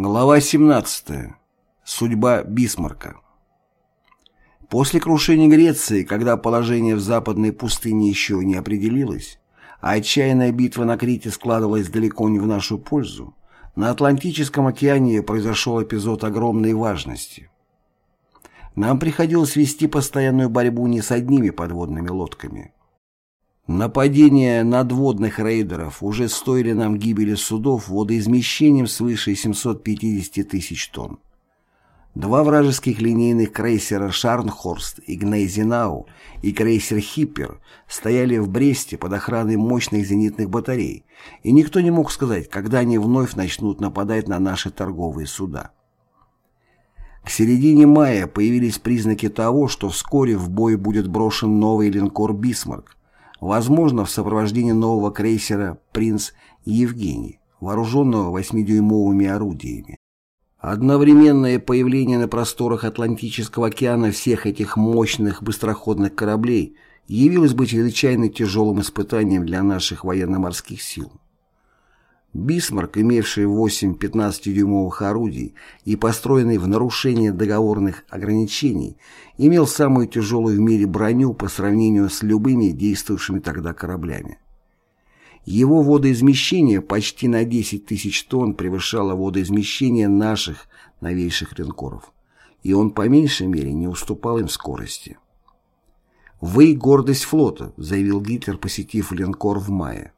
Глава 17. Судьба Бисмарка. После крушения Греции, когда положение в западной пустыне еще не определилось, а отчаянная битва на Крите складывалась далеко не в нашу пользу, на Атлантическом океане произошел эпизод огромной важности. Нам приходилось вести постоянную борьбу не с одними подводными лодками – Нападения надводных рейдеров уже стоили нам гибели судов водоизмещением свыше 750 тысяч тонн. Два вражеских линейных крейсера «Шарнхорст» и «Гнейзенау» и крейсер «Хиппер» стояли в Бресте под охраной мощных зенитных батарей, и никто не мог сказать, когда они вновь начнут нападать на наши торговые суда. К середине мая появились признаки того, что вскоре в бой будет брошен новый линкор «Бисмарк», возможно в сопровождении нового крейсера «Принц Евгений», вооруженного 8-дюймовыми орудиями. Одновременное появление на просторах Атлантического океана всех этих мощных быстроходных кораблей явилось бы чрезвычайно тяжелым испытанием для наших военно-морских сил. Бисмарк, имевший 8 15-дюймовых орудий и построенный в нарушение договорных ограничений, имел самую тяжелую в мире броню по сравнению с любыми действовавшими тогда кораблями. Его водоизмещение почти на 10 тысяч тонн превышало водоизмещение наших новейших линкоров, и он по меньшей мере не уступал им скорости. «Вы – гордость флота», – заявил Гитлер, посетив линкор в мае.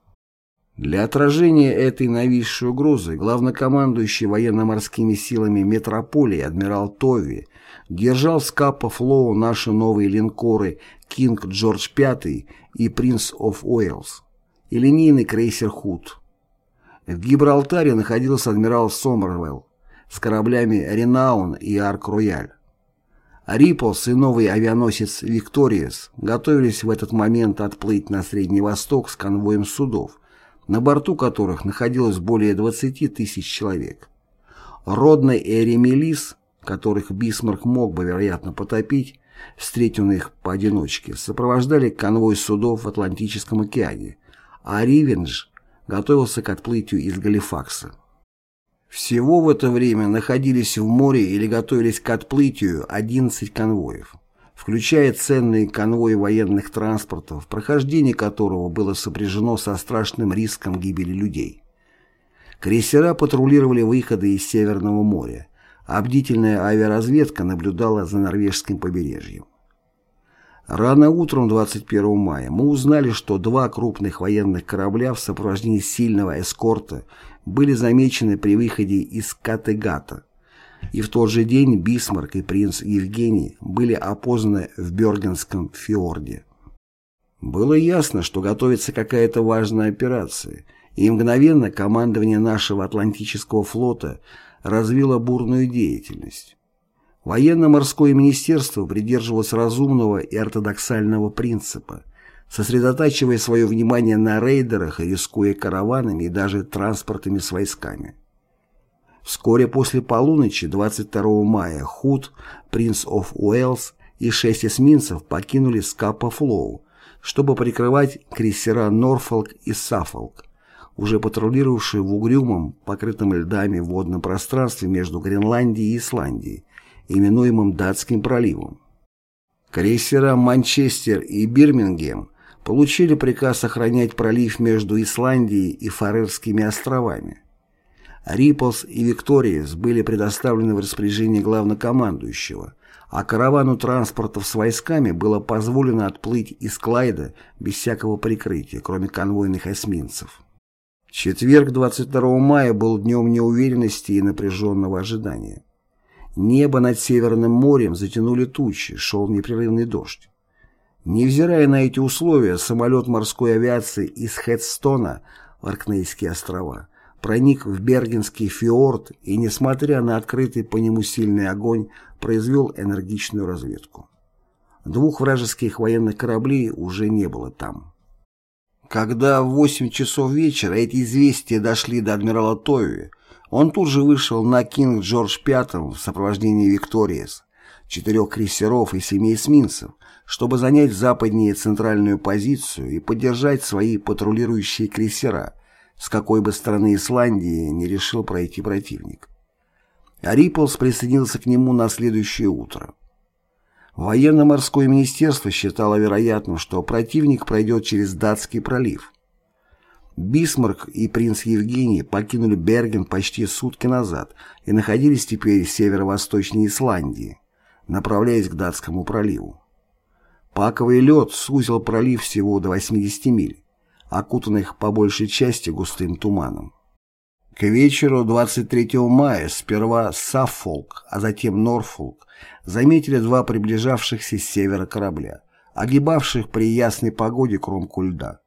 Для отражения этой нависшей угрозы главнокомандующий военно-морскими силами метрополии адмирал Тови держал с Капа Флоу наши новые линкоры «Кинг Джордж V» и «Принц оф Уэльс» и линейный крейсер «Худ». В Гибралтаре находился адмирал Сомервелл с кораблями «Ренаун» и «Арк-Рояль». Рипалс и новый авианосец «Викториес» готовились в этот момент отплыть на Средний Восток с конвоем судов, на борту которых находилось более 20 тысяч человек. Родней и Рэмилис, которых Бисмарк мог бы, вероятно, потопить, встретенных поодиночке, сопровождали конвой судов в Атлантическом океане, а Ривендж готовился к отплытию из Галифакса. Всего в это время находились в море или готовились к отплытию 11 конвоев включая ценный конвой военных транспортов, прохождение которого было сопряжено со страшным риском гибели людей. Крейсера патрулировали выходы из Северного моря, а бдительная авиаразведка наблюдала за норвежским побережьем. Рано утром 21 мая мы узнали, что два крупных военных корабля в сопровождении сильного эскорта были замечены при выходе из Категата, и в тот же день Бисмарк и принц Евгений были опознаны в Бергенском фьорде. Было ясно, что готовится какая-то важная операция, и мгновенно командование нашего Атлантического флота развило бурную деятельность. Военно-морское министерство придерживалось разумного и ортодоксального принципа, сосредотачивая свое внимание на рейдерах и рискуя караванами и даже транспортами с войсками. Вскоре после полуночи 22 мая Худ, Принц оф Уэльс и шесть эсминцев покинули Скапа Флоу, чтобы прикрывать крейсера Норфолк и Саффолк, уже патрулировавшие в угрюмом, покрытом льдами водном пространстве между Гренландией и Исландией, именуемым Датским проливом. Крейсера «Манчестер» и «Бирмингем» получили приказ охранять пролив между Исландией и Фарерскими островами. Риплс и Викториес были предоставлены в распоряжение главнокомандующего, а каравану транспортов с войсками было позволено отплыть из Клайда без всякого прикрытия, кроме конвойных эсминцев. Четверг 22 мая был днем неуверенности и напряженного ожидания. Небо над Северным морем затянули тучи, шел непрерывный дождь. Невзирая на эти условия, самолет морской авиации из Хедстона в Аркнейские острова проник в Бергенский фьорд и, несмотря на открытый по нему сильный огонь, произвел энергичную разведку. Двух вражеских военных кораблей уже не было там. Когда в 8 часов вечера эти известия дошли до адмирала Тойви, он тут же вышел на Кинг Джордж V в сопровождении Викториес, четырех крейсеров и семи эсминцев, чтобы занять западнее центральную позицию и поддержать свои патрулирующие крейсера, с какой бы стороны Исландии не решил пройти противник. Риплс присоединился к нему на следующее утро. Военно-морское министерство считало вероятным, что противник пройдет через Датский пролив. Бисмарк и принц Евгений покинули Берген почти сутки назад и находились теперь в северо-восточной Исландии, направляясь к Датскому проливу. Паковый лед сузил пролив всего до 80 миль, окутанных по большей части густым туманом. К вечеру 23 мая сперва Саффолк, а затем Норфолк заметили два приближавшихся с севера корабля, огибавших при ясной погоде кромку льда.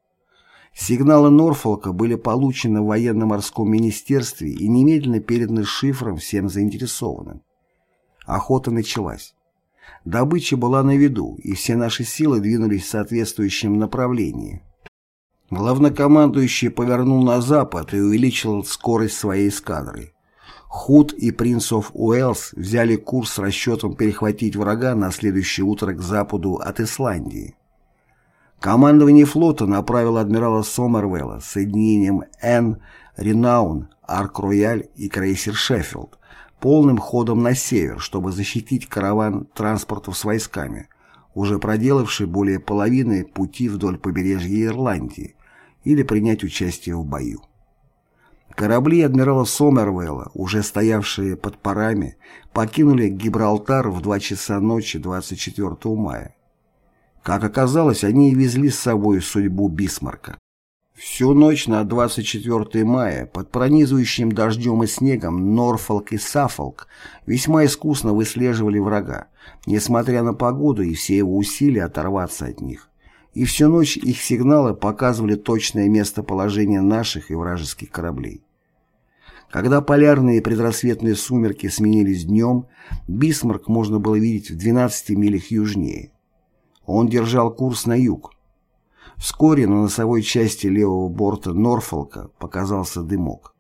Сигналы Норфолка были получены в военно-морском министерстве и немедленно переданы шифром всем заинтересованным. Охота началась. Добыча была на виду, и все наши силы двинулись в соответствующем направлении. Главнокомандующий повернул на запад и увеличил скорость своей эскадры. Худ и принц оф Уэллс взяли курс с расчетом перехватить врага на следующее утро к западу от Исландии. Командование флота направило адмирала Сомервелла с соединением Н, Ренаун, Арк-Рояль и крейсер Шеффилд полным ходом на север, чтобы защитить караван транспортов с войсками, уже проделавший более половины пути вдоль побережья Ирландии, или принять участие в бою. Корабли адмирала Сомервелла, уже стоявшие под парами, покинули Гибралтар в 2 часа ночи 24 мая. Как оказалось, они везли с собой судьбу Бисмарка. Всю ночь на 24 мая под пронизывающим дождем и снегом Норфолк и Саффолк весьма искусно выслеживали врага, несмотря на погоду и все его усилия оторваться от них и всю ночь их сигналы показывали точное местоположение наших и вражеских кораблей. Когда полярные предрассветные сумерки сменились днем, Бисмарк можно было видеть в 12 милях южнее. Он держал курс на юг. Вскоре на носовой части левого борта Норфолка показался дымок.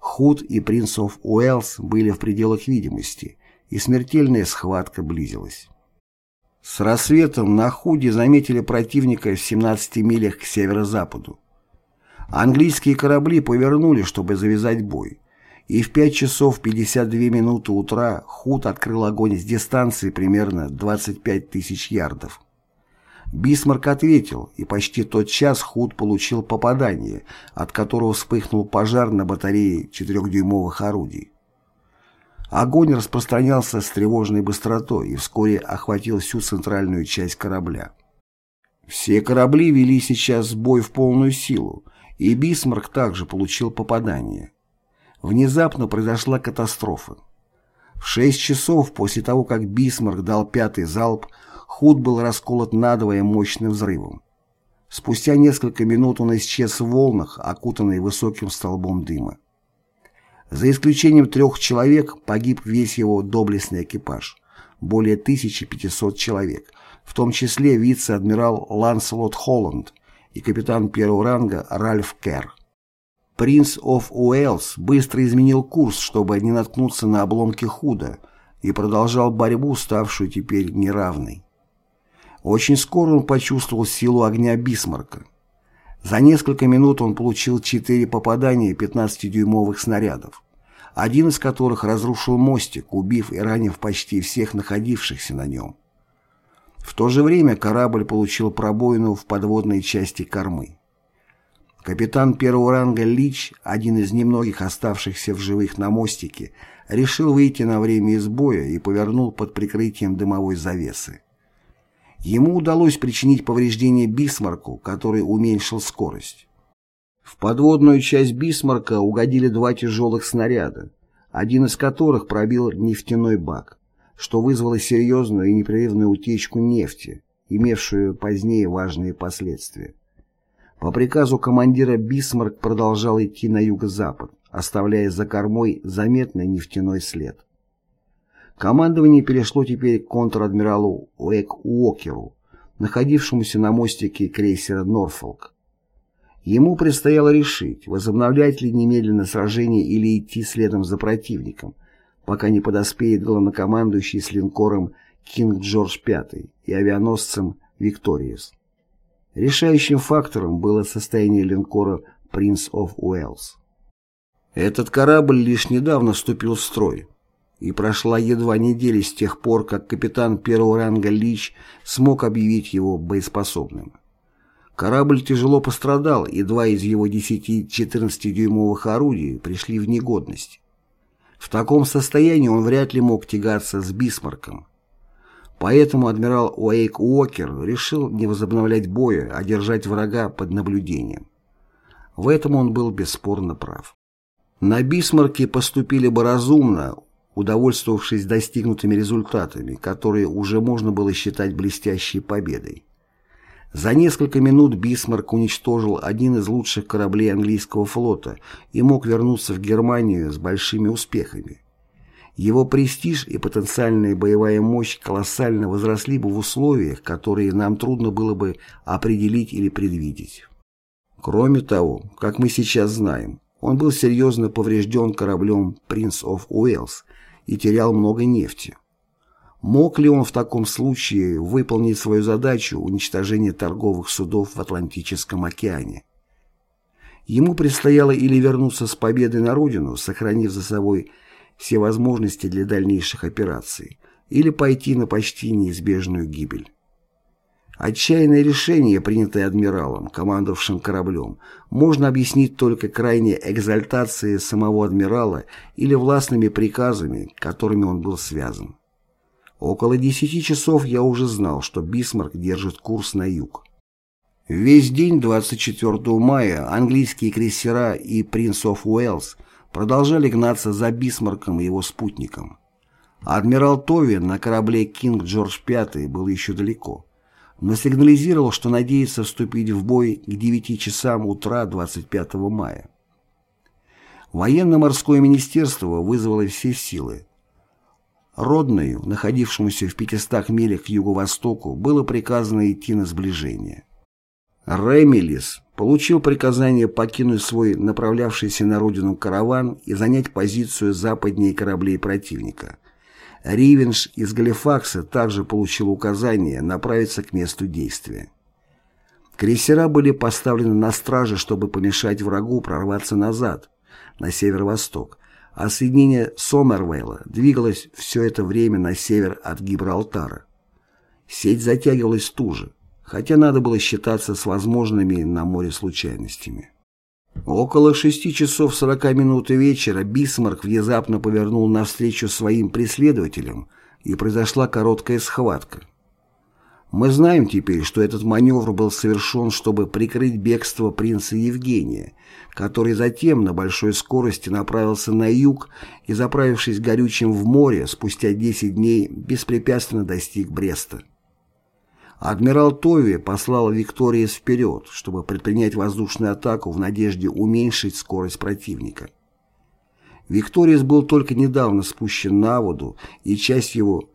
Худ и принц оф Уэллс были в пределах видимости, и смертельная схватка близилась. С рассветом на Худе заметили противника в 17 милях к северо-западу. Английские корабли повернули, чтобы завязать бой, и в 5 часов 52 минуты утра Худ открыл огонь с дистанции примерно 25 тысяч ярдов. Бисмарк ответил, и почти тот час Худ получил попадание, от которого вспыхнул пожар на батарее 4-дюймовых орудий. Огонь распространялся с тревожной быстротой и вскоре охватил всю центральную часть корабля. Все корабли вели сейчас бой в полную силу, и Бисмарк также получил попадание. Внезапно произошла катастрофа. В шесть часов после того, как Бисмарк дал пятый залп, Худ был расколот надвое мощным взрывом. Спустя несколько минут он исчез в волнах, окутанный высоким столбом дыма. За исключением трех человек погиб весь его доблестный экипаж, более 1500 человек, в том числе вице-адмирал Ланселот Холланд и капитан первого ранга Ральф Керр. Принц оф Уэллс быстро изменил курс, чтобы не наткнуться на обломки худа, и продолжал борьбу, ставшую теперь неравной. Очень скоро он почувствовал силу огня Бисмарка. За несколько минут он получил четыре попадания 15-дюймовых снарядов, один из которых разрушил мостик, убив и ранив почти всех находившихся на нем. В то же время корабль получил пробоину в подводной части кормы. Капитан первого ранга Лич, один из немногих оставшихся в живых на мостике, решил выйти на время из боя и повернул под прикрытием дымовой завесы. Ему удалось причинить повреждение Бисмарку, который уменьшил скорость. В подводную часть Бисмарка угодили два тяжелых снаряда, один из которых пробил нефтяной бак, что вызвало серьезную и непрерывную утечку нефти, имевшую позднее важные последствия. По приказу командира Бисмарк продолжал идти на юго-запад, оставляя за кормой заметный нефтяной след. Командование перешло теперь к контр-адмиралу Уэк Уокеру, находившемуся на мостике крейсера «Норфолк». Ему предстояло решить, возобновлять ли немедленно сражение или идти следом за противником, пока не подоспеет главнокомандующий с линкором «Кинг Джордж V» и авианосцем «Викториес». Решающим фактором было состояние линкора «Принц оф Уэллс». Этот корабль лишь недавно вступил в строй. И прошла едва неделя с тех пор, как капитан первого ранга Лич смог объявить его боеспособным. Корабль тяжело пострадал, и два из его 10-14-дюймовых орудий пришли в негодность. В таком состоянии он вряд ли мог тягаться с Бисмарком. Поэтому адмирал Уэйк Уокер решил не возобновлять боя, а держать врага под наблюдением. В этом он был бесспорно прав. На Бисмарке поступили бы разумно, удовольствовавшись достигнутыми результатами, которые уже можно было считать блестящей победой. За несколько минут Бисмарк уничтожил один из лучших кораблей английского флота и мог вернуться в Германию с большими успехами. Его престиж и потенциальная боевая мощь колоссально возросли бы в условиях, которые нам трудно было бы определить или предвидеть. Кроме того, как мы сейчас знаем, он был серьезно поврежден кораблем «Принц оф Уэльс» и терял много нефти. Мог ли он в таком случае выполнить свою задачу уничтожения торговых судов в Атлантическом океане? Ему предстояло или вернуться с победой на родину, сохранив за собой все возможности для дальнейших операций, или пойти на почти неизбежную гибель. Отчаянное решение, принятое адмиралом, командовавшим кораблем, можно объяснить только крайней экзальтацией самого адмирала или властными приказами, которыми он был связан. Около десяти часов я уже знал, что Бисмарк держит курс на юг. Весь день 24 мая английские крейсера и «Принц оф Уэллс» продолжали гнаться за Бисмарком и его спутником. Адмирал Тови на корабле «Кинг Джордж V» был еще далеко, но сигнализировал, что надеется вступить в бой к 9 часам утра 25 мая. Военно-морское министерство вызвало все силы, Родною, находившемуся в 500 милях к юго-востоку, было приказано идти на сближение. Ремелис получил приказание покинуть свой направлявшийся на родину караван и занять позицию западнее кораблей противника. Ривенш из Галифакса также получил указание направиться к месту действия. Крейсера были поставлены на страже, чтобы помешать врагу прорваться назад, на северо-восток, а соединение Сомервейла двигалось все это время на север от Гибралтара. Сеть затягивалась туже, хотя надо было считаться с возможными на море случайностями. Около шести часов сорока минут вечера Бисмарк внезапно повернул навстречу своим преследователям, и произошла короткая схватка. Мы знаем теперь, что этот маневр был совершен, чтобы прикрыть бегство принца Евгения, который затем на большой скорости направился на юг и, заправившись горючим в море, спустя 10 дней беспрепятственно достиг Бреста. Адмирал Тови послал Викториес вперед, чтобы предпринять воздушную атаку в надежде уменьшить скорость противника. Викториес был только недавно спущен на воду, и часть его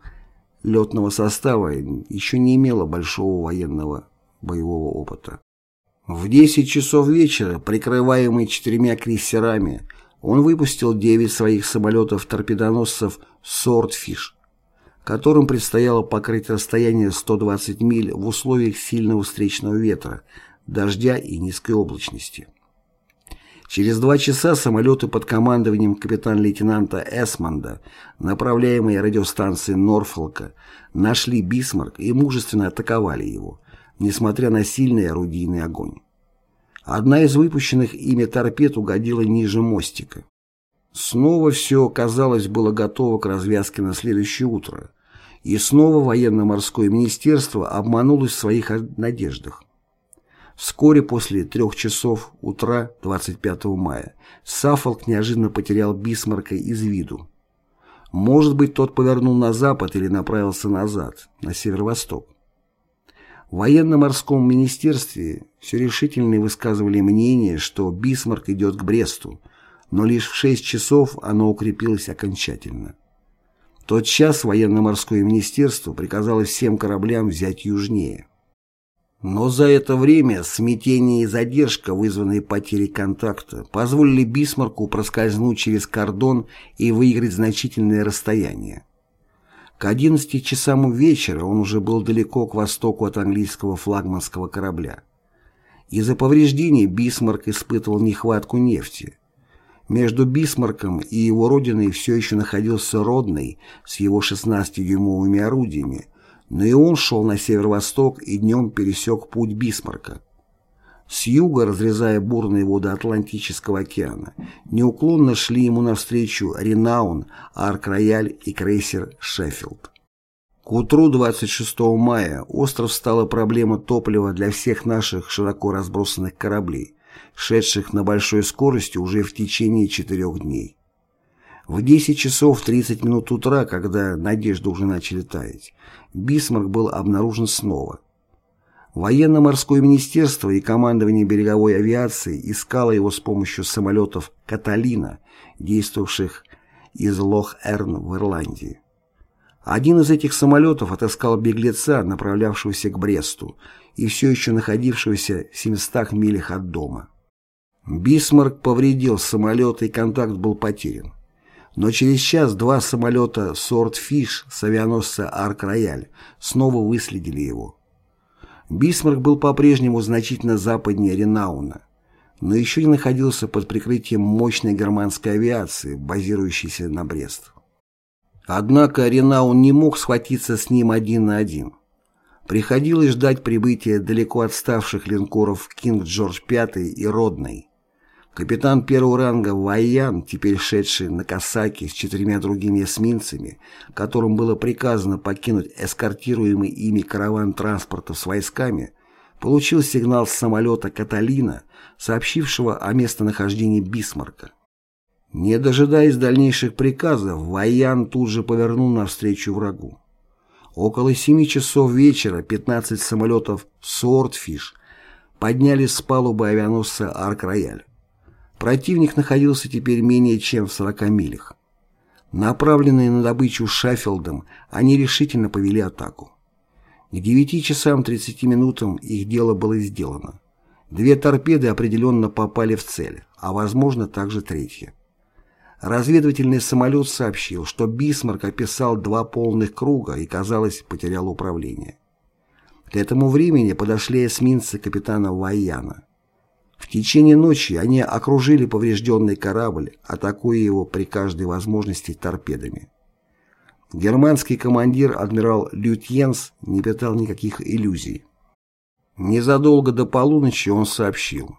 летного состава еще не имела большого военного боевого опыта. В 10 часов вечера, прикрываемый четырьмя крейсерами, он выпустил 9 своих самолетов-торпедоносцев «Сортфиш», которым предстояло покрыть расстояние 120 миль в условиях сильного встречного ветра, дождя и низкой облачности. Через два часа самолеты под командованием капитан-лейтенанта Эсмонда, направляемые радиостанцией Норфолка, нашли Бисмарк и мужественно атаковали его, несмотря на сильный орудийный огонь. Одна из выпущенных ими торпед угодила ниже мостика. Снова все, казалось, было готово к развязке на следующее утро, и снова военно-морское министерство обманулось в своих надеждах. Вскоре после трех часов утра 25 мая Саффолк неожиданно потерял Бисмарка из виду. Может быть, тот повернул на запад или направился назад, на северо-восток. В военно-морском министерстве все решительнее высказывали мнение, что Бисмарк идет к Бресту, но лишь в 6 часов оно укрепилось окончательно. Тот час военно-морское министерство приказало всем кораблям взять южнее. Но за это время смятение и задержка, вызванные потерей контакта, позволили Бисмарку проскользнуть через кордон и выиграть значительное расстояние. К 11 часам вечера он уже был далеко к востоку от английского флагманского корабля. Из-за повреждений Бисмарк испытывал нехватку нефти. Между Бисмарком и его родиной все еще находился Родней с его 16-дюймовыми орудиями, но и он шел на северо-восток и днем пересек путь Бисмарка. С юга, разрезая бурные воды Атлантического океана, неуклонно шли ему навстречу Ренаун, Арк-Рояль и крейсер Шеффилд. К утру 26 мая остро встала проблема топлива для всех наших широко разбросанных кораблей, шедших на большой скорости уже в течение четырех дней. В 10 часов 30 минут утра, когда надежды уже начали таять, Бисмарк был обнаружен снова. Военно-морское министерство и командование береговой авиации искало его с помощью самолетов «Каталина», действовавших из Лох-Эрн в Ирландии. Один из этих самолетов отыскал беглеца, направлявшегося к Бресту и все еще находившегося в 700 милях от дома. Бисмарк повредил самолет и контакт был потерян. Но через час два самолета «Сордфиш» с авианосца «Арк-Рояль» снова выследили его. Бисмарк был по-прежнему значительно западнее Ренауна, но еще не находился под прикрытием мощной германской авиации, базирующейся на Брест. Однако Ренаун не мог схватиться с ним один на один. Приходилось ждать прибытия далеко отставших линкоров «Кинг Джордж V» и «Родный», Капитан первого ранга Вайян, теперь шедший на Касаки с четырьмя другими эсминцами, которым было приказано покинуть эскортируемый ими караван транспорта с войсками, получил сигнал с самолета «Каталина», сообщившего о местонахождении Бисмарка. Не дожидаясь дальнейших приказов, Вайян тут же повернул навстречу врагу. Около семи часов вечера 15 самолетов «Сортфиш» поднялись с палубы авианосца «Арк-Рояль». Противник находился теперь менее чем в 40 милях. Направленные на добычу Шаффилдом, они решительно повели атаку. К 9 часам 30 минутам их дело было сделано. Две торпеды определенно попали в цель, а возможно также третья. Разведывательный самолет сообщил, что Бисмарк описал два полных круга и, казалось, потерял управление. К этому времени подошли эсминцы капитана Вайяна. В течение ночи они окружили поврежденный корабль, атакуя его при каждой возможности торпедами. Германский командир адмирал Лютьенс не питал никаких иллюзий. Незадолго до полуночи он сообщил.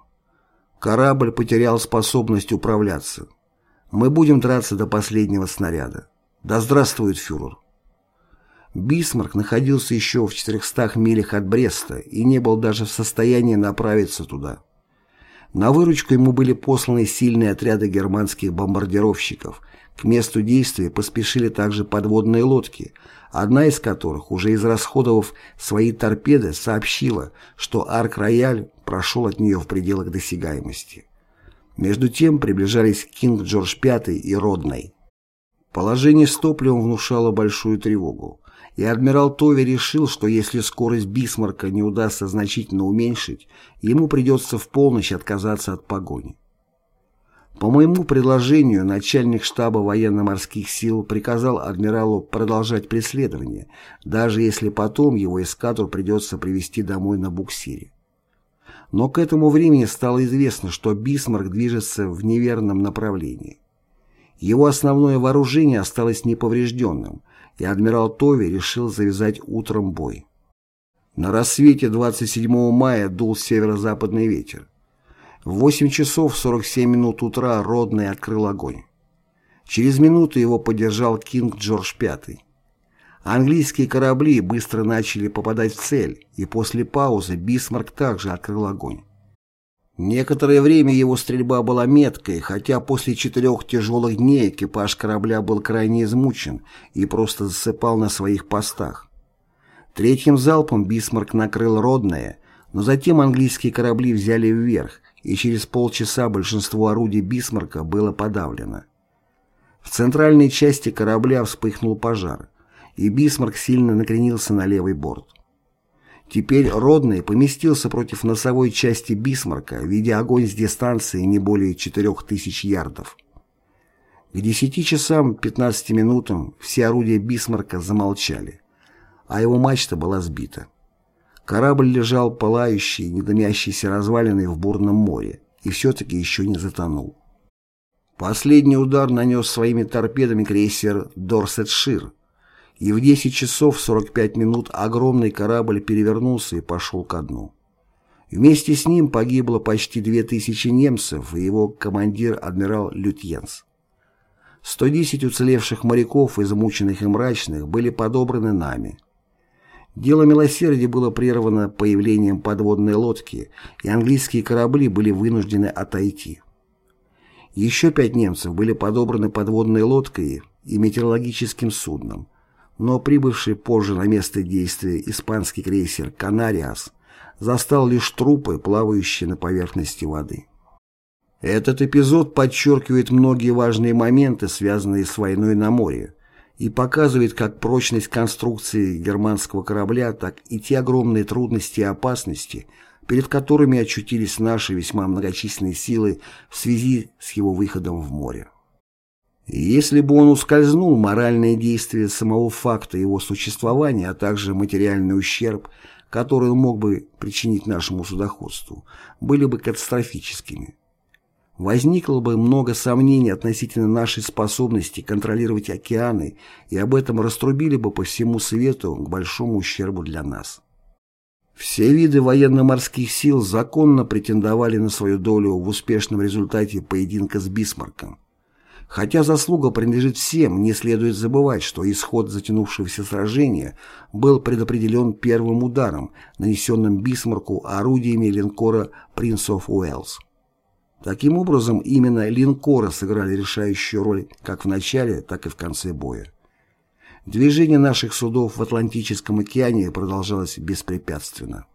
Корабль потерял способность управляться. Мы будем драться до последнего снаряда. Да здравствует фюрер. Бисмарк находился еще в 400 милях от Бреста и не был даже в состоянии направиться туда. На выручку ему были посланы сильные отряды германских бомбардировщиков. К месту действия поспешили также подводные лодки, одна из которых, уже израсходовав свои торпеды, сообщила, что Арк-Рояль прошел от нее в пределах досягаемости. Между тем приближались Кинг Джордж V и Родный. Положение с топливом внушало большую тревогу и адмирал Тови решил, что если скорость Бисмарка не удастся значительно уменьшить, ему придется в полночь отказаться от погони. По моему предложению начальник штаба военно-морских сил приказал адмиралу продолжать преследование, даже если потом его эскадру придется привести домой на буксире. Но к этому времени стало известно, что Бисмарк движется в неверном направлении. Его основное вооружение осталось неповрежденным – и адмирал Тови решил завязать утром бой. На рассвете 27 мая дул северо-западный ветер. В 8 часов 47 минут утра Родней открыл огонь. Через минуту его поддержал Кинг Джордж V. Английские корабли быстро начали попадать в цель, и после паузы Бисмарк также открыл огонь. Некоторое время его стрельба была меткой, хотя после четырех тяжелых дней экипаж корабля был крайне измучен и просто засыпал на своих постах. Третьим залпом Бисмарк накрыл Родней, но затем английские корабли взяли верх, и через полчаса большинство орудий Бисмарка было подавлено. В центральной части корабля вспыхнул пожар, и Бисмарк сильно накренился на левый борт. Теперь Родный поместился против носовой части Бисмарка, ведя огонь с дистанции не более 4000 ярдов. К 10 часам 15 минутам все орудия Бисмарка замолчали, а его мачта была сбита. Корабль лежал пылающий, недомящийся развалиной в бурном море и все-таки еще не затонул. Последний удар нанес своими торпедами крейсер «Дорсетшир», и в 10 часов 45 минут огромный корабль перевернулся и пошел ко дну. Вместе с ним погибло почти 2000 немцев и его командир адмирал Лютьенс. 110 уцелевших моряков, измученных и мрачных, были подобраны нами. Дело милосердия было прервано появлением подводной лодки, и английские корабли были вынуждены отойти. Еще пять немцев были подобраны подводной лодкой и метеорологическим судном, но прибывший позже на место действия испанский крейсер «Канариас» застал лишь трупы, плавающие на поверхности воды. Этот эпизод подчеркивает многие важные моменты, связанные с войной на море, и показывает как прочность конструкции германского корабля, так и те огромные трудности и опасности – перед которыми очутились наши весьма многочисленные силы в связи с его выходом в море. Если бы он ускользнул, моральные действия самого факта его существования, а также материальный ущерб, который он мог бы причинить нашему судоходству, были бы катастрофическими. Возникло бы много сомнений относительно нашей способности контролировать океаны, и об этом раструбили бы по всему свету к большому ущербу для нас. Все виды военно-морских сил законно претендовали на свою долю в успешном результате поединка с Бисмарком. Хотя заслуга принадлежит всем, не следует забывать, что исход затянувшегося сражения был предопределен первым ударом, нанесенным Бисмарку орудиями линкора «Принц оф Уэллс». Таким образом, именно линкоры сыграли решающую роль как в начале, так и в конце боя. Движение наших судов в Атлантическом океане продолжалось беспрепятственно.